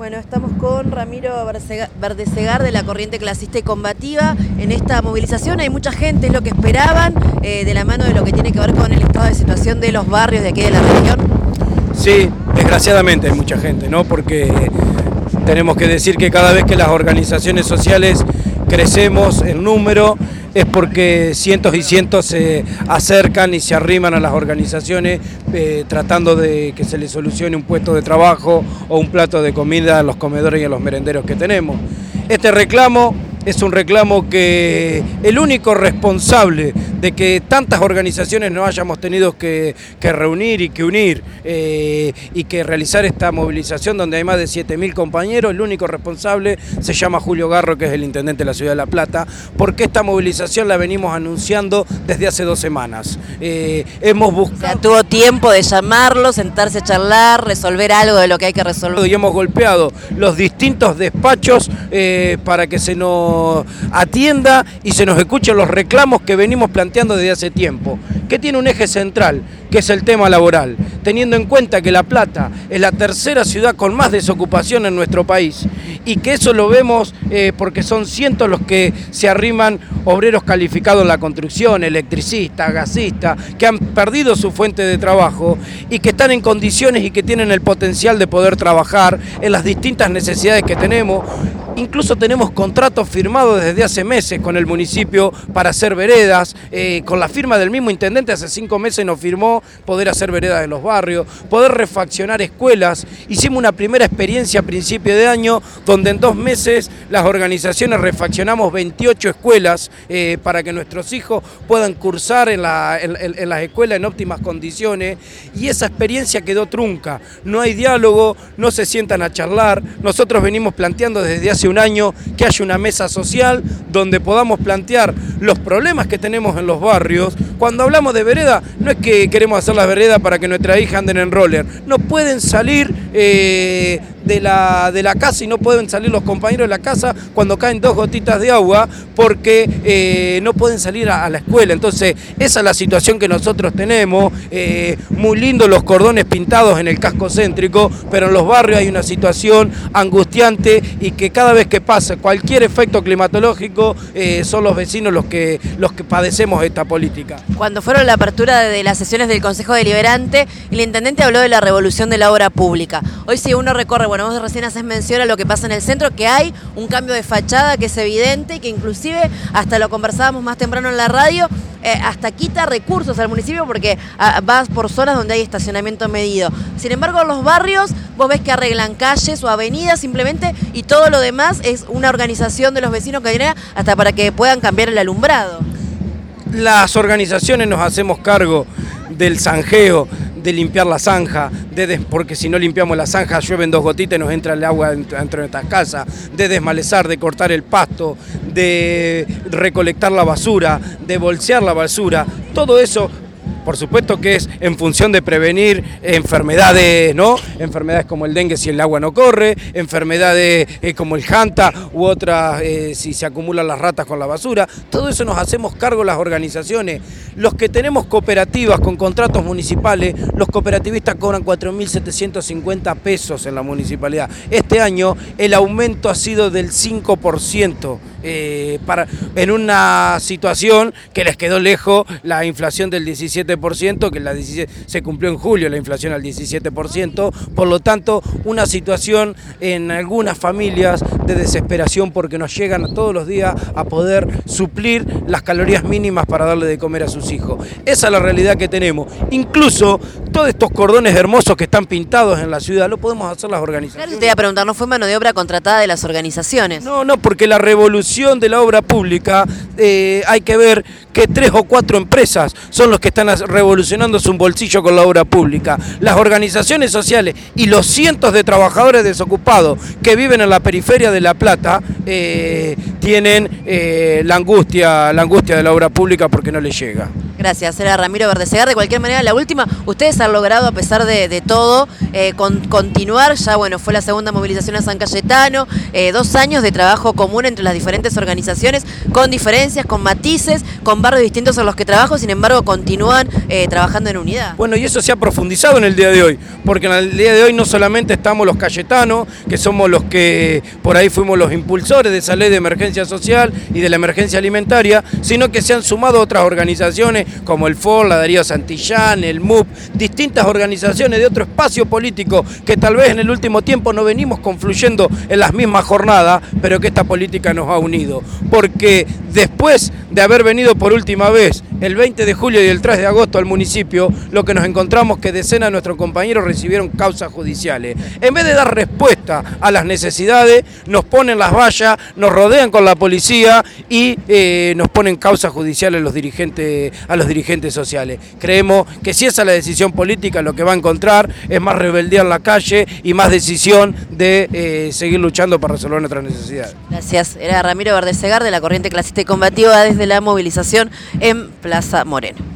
Bueno, estamos con Ramiro Verdesegar de la Corriente Clasista y Combativa. En esta movilización hay mucha gente, es lo que esperaban, eh, de la mano de lo que tiene que ver con el estado de situación de los barrios de aquí de la región. Sí, desgraciadamente hay mucha gente, ¿no? Porque tenemos que decir que cada vez que las organizaciones sociales crecemos en número, es porque cientos y cientos se acercan y se arriman a las organizaciones eh, tratando de que se les solucione un puesto de trabajo o un plato de comida a los comedores y a los merenderos que tenemos. Este reclamo es un reclamo que el único responsable de que tantas organizaciones no hayamos tenido que, reunir y que unir eh, y que realizar esta movilización donde hay más de 7.000 compañeros, el único responsable se llama Julio Garro, que es el intendente de la ciudad de La Plata, porque esta movilización la venimos anunciando desde hace dos semanas. Eh, hemos buscado... tuvo tiempo de llamarlo, sentarse a charlar, resolver algo de lo que hay que resolver. Y hemos golpeado los distintos despachos eh, para que se nos atienda y se nos escuchen los reclamos que venimos planteando desde hace tiempo, que tiene un eje central, que es el tema laboral, teniendo en cuenta que La Plata es la tercera ciudad con más desocupación en nuestro país y que eso lo vemos eh, porque son cientos los que se arriman obreros calificados en la construcción, electricistas, gasistas, que han perdido su fuente de trabajo y que están en condiciones y que tienen el potencial de poder trabajar en las distintas necesidades que tenemos Incluso tenemos contratos firmados desde hace meses con el municipio para hacer veredas. Eh, con la firma del mismo intendente hace cinco meses nos firmó poder hacer veredas en los barrios, poder refaccionar escuelas. Hicimos una primera experiencia a principio de año donde en dos meses las organizaciones refaccionamos 28 escuelas eh, para que nuestros hijos puedan cursar en, en las escuelas en óptimas condiciones. Y esa experiencia quedó trunca. No hay diálogo, no se sientan a charlar. Nosotros venimos planteando desde hace un año que haya una mesa social donde podamos plantear los problemas que tenemos en los barrios. Cuando hablamos de vereda, no es que queremos hacer las veredas para que nuestra hija anden en roller, no pueden salir eh, de la, de la casa y no pueden salir los compañeros de la casa cuando caen dos gotitas de agua porque eh, no pueden salir a, la escuela. Entonces, esa es la situación que nosotros tenemos. Eh, muy lindos los cordones pintados en el casco céntrico, pero en los barrios hay una situación angustiante y que cada vez que pasa cualquier efecto climatológico son los vecinos los que, los que padecemos esta política. Cuando fueron la apertura de las sesiones del Consejo Deliberante, el intendente habló de la revolución de la obra pública. Hoy si uno recorre bueno, vos recién haces mención a lo que pasa en el centro, que hay un cambio de fachada que es evidente y que inclusive, hasta lo conversábamos más temprano en la radio, eh, hasta quita recursos al municipio porque ah, vas por zonas donde hay estacionamiento medido. Sin embargo, en los barrios vos ves que arreglan calles o avenidas simplemente y todo lo demás es una organización de los vecinos que viene hasta para que puedan cambiar el alumbrado. Las organizaciones nos hacemos cargo del zanjeo, de limpiar la zanja, de porque si no limpiamos la zanja llueven dos gotitas y nos entra el agua dentro de nuestras casas, de desmalezar, de cortar el pasto, de recolectar la basura, de bolsear la basura, todo eso por supuesto que es en función de prevenir enfermedades, ¿no? Enfermedades como el dengue si el agua no corre, enfermedades eh, como el janta u otras eh, si se acumulan las ratas con la basura. Todo eso nos hacemos cargo las organizaciones. Los que tenemos cooperativas con contratos municipales, los cooperativistas cobran 4.750 pesos en la municipalidad. Este año el aumento ha sido del 5%. Eh, para, en una situación que les quedó lejos la inflación del 17%, que la se cumplió en julio la inflación al 17%, por lo tanto una situación en algunas familias de desesperación porque nos llegan todos los días a poder suplir las calorías mínimas para darle de comer a sus hijos. Esa es la realidad que tenemos. Incluso todos estos cordones hermosos que están pintados en la ciudad lo podemos hacer las organizaciones. te voy a preguntar, ¿no fue mano de obra contratada de las organizaciones? No, no, porque la revolución de la obra pública, eh, hay que ver que tres o cuatro empresas son los que están revolucionando su bolsillo con la obra pública. Las organizaciones sociales y los cientos de trabajadores desocupados que viven en la periferia de La Plata eh, tienen eh, la, angustia, la angustia de la obra pública porque no les llega. Gracias, era Ramiro Verdesegar. De cualquier manera, la última, ustedes han logrado, a pesar de, todo, eh, continuar. Ya, bueno, fue la segunda movilización a San Cayetano, eh, dos años de trabajo común entre las diferentes organizaciones, con diferencias, con matices, con barrios distintos en los que trabajo, sin embargo, continúan eh, trabajando en unidad. Bueno, y eso se ha profundizado en el día de hoy, porque en el día de hoy no solamente estamos los cayetanos, que somos los que por ahí fuimos los impulsores de esa ley de emergencia social y de la emergencia alimentaria, sino que se han sumado otras organizaciones como el FOR, la Darío Santillán, el MUP, distintas organizaciones de otro espacio político que tal vez en el último tiempo no venimos confluyendo en las mismas jornadas, pero que esta política nos ha unido. Porque después de haber venido por última vez el 20 de julio y el 3 de agosto al municipio, lo que nos encontramos que decenas de nuestros compañeros recibieron causas judiciales. En vez de dar respuesta a las necesidades, nos ponen las vallas, nos rodean con la policía y eh, nos ponen causas judiciales a los dirigentes sociales. Creemos que si esa es la decisión política, lo que va a encontrar es más rebeldía en la calle y más decisión de eh, seguir luchando para resolver nuestras necesidades. Gracias. Era Ramiro Verdesegar de la Corriente Clasista y Combativa desde la movilización en Plaza Moreno.